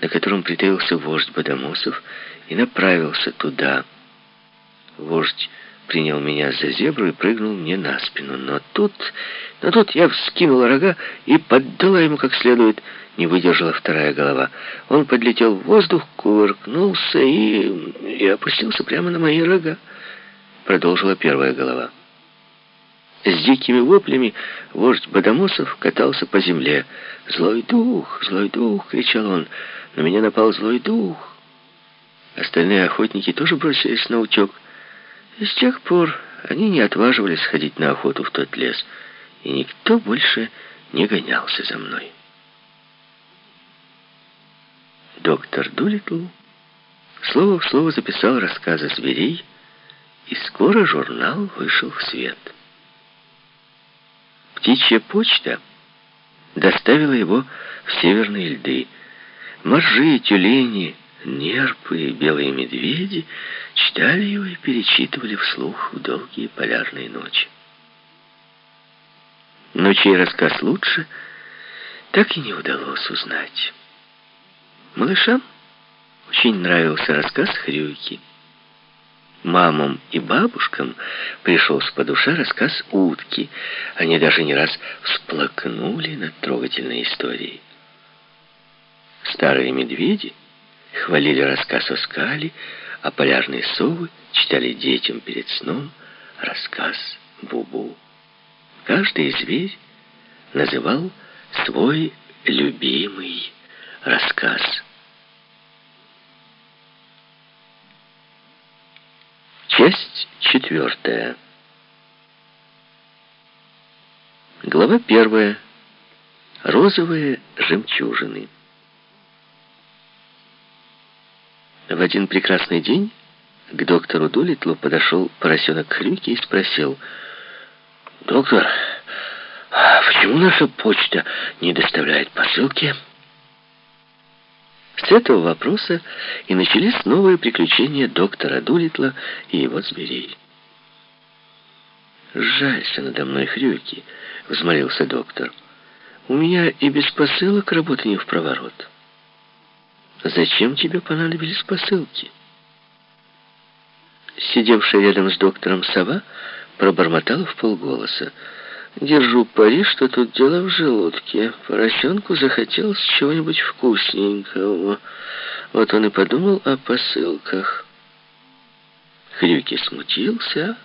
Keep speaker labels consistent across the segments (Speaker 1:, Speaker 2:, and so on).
Speaker 1: на котором притаился вождь Бадамосов, и направился туда. Вождь принял меня за зебру и прыгнул мне на спину. Но тут, но тут я вскинула рога и поддала ему как следует. Не выдержала вторая голова. Он подлетел в воздух, кувыркнулся и, и опустился прямо на мои рога. Продолжила первая голова. С дикими воплями вождь Бадамосов катался по земле. «Злой дух! Злой дух!» — кричал он. «На меня напал злой дух!» Остальные охотники тоже бросились на утек. И с тех пор они не отваживались ходить на охоту в тот лес, и никто больше не гонялся за мной. Доктор Дулитл слово в слово записал рассказы зверей, и скоро журнал вышел в свет. Птичья почта доставила его в северные льды. Моржи, тюлени, нерпы и белые медведи читали его и перечитывали вслух в долгие полярные ночи. Но чей рассказ лучше, так и не удалось узнать. Малышам очень нравился рассказ Хрюки. Мамам и бабушкам пришелся по душе рассказ утки. Они даже не раз всплакнули над трогательной историей. Старые медведи хвалили рассказ о скале, а полярные совы читали детям перед сном рассказ Бубу. Каждый зверь называл свой любимый рассказ. Часть четвертая. Глава первая. Розовые жемчужины. В один прекрасный день к доктору Дулитлу подошел поросенок Хрюки и спросил, «Доктор, почему наша почта не доставляет посылки?» С этого вопроса и начались новые приключения доктора Дулитла и его зверей. «Жалься надо мной, Хрюки», — взмолился доктор. «У меня и без посылок работы не в проворот». «Зачем тебе понадобились посылки?» Сидевшая рядом с доктором сова пробормотала в полголоса. Держу пари, что тут дело в желудке. Поросенку захотелось чего-нибудь вкусненького. Вот он и подумал о посылках. Хрюки смутился,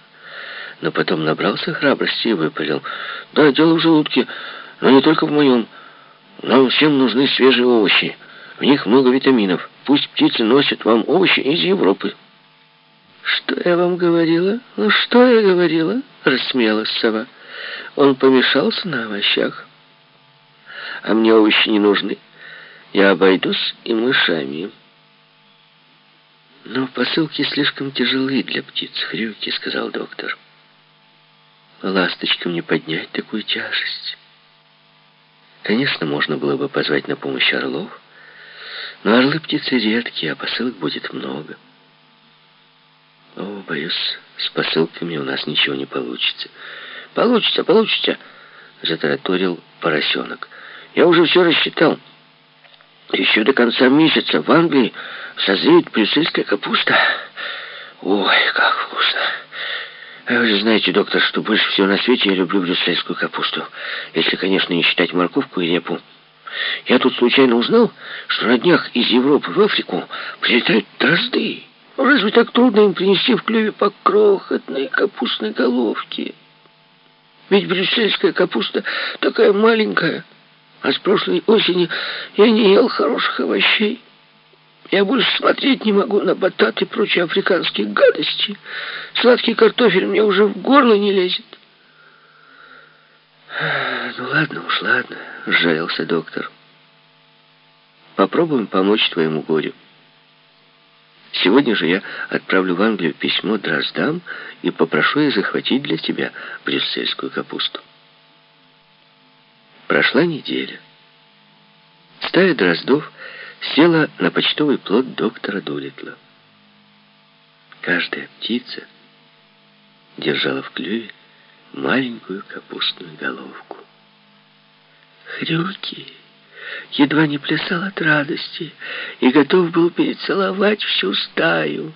Speaker 1: но потом набрался храбрости и выпалил. Да, дело в желудке, но не только в моем. Нам всем нужны свежие овощи. В них много витаминов. Пусть птицы носят вам овощи из Европы. «Что я вам говорила? Ну, что я говорила?» — рассмеялась сова. Он помешался на овощах. А мне овощи не нужны. Я обойдусь и мышами. Но посылки слишком тяжелые для птиц, хрюки, сказал доктор. Ласточкам не поднять такую тяжесть. Конечно, можно было бы позвать на помощь орлов, но орлы птицы редкие, а посылок будет много. О, боюсь, с посылками у нас ничего не получится. «Получится, получится», — затараторил поросенок. «Я уже все рассчитал. Еще до конца месяца в Англии созреет брюссельская капуста. Ой, как вкусно!» Вы же знаете, доктор, что больше всего на свете я люблю брюссельскую капусту. Если, конечно, не считать морковку и репу. Я тут случайно узнал, что на днях из Европы в Африку прилетают дрозды. Разве так трудно им принести в клюве по крохотной капустной головке?» Ведь брюссельская капуста такая маленькая. А с прошлой осени я не ел хороших овощей. Я больше смотреть не могу на батат и прочие африканские гадости. Сладкий картофель мне уже в горло не лезет. Ну ладно уж, ладно, сжалился доктор. Попробуем помочь твоему горю. Сегодня же я отправлю в Англию письмо Дроздам и попрошу их захватить для тебя брюссельскую капусту. Прошла неделя. Стая Дроздов села на почтовый плод доктора Дулитла. Каждая птица держала в клюве маленькую капустную головку. «Хрюки!
Speaker 2: едва не плясал от радости и готов был перецеловать всю стаю.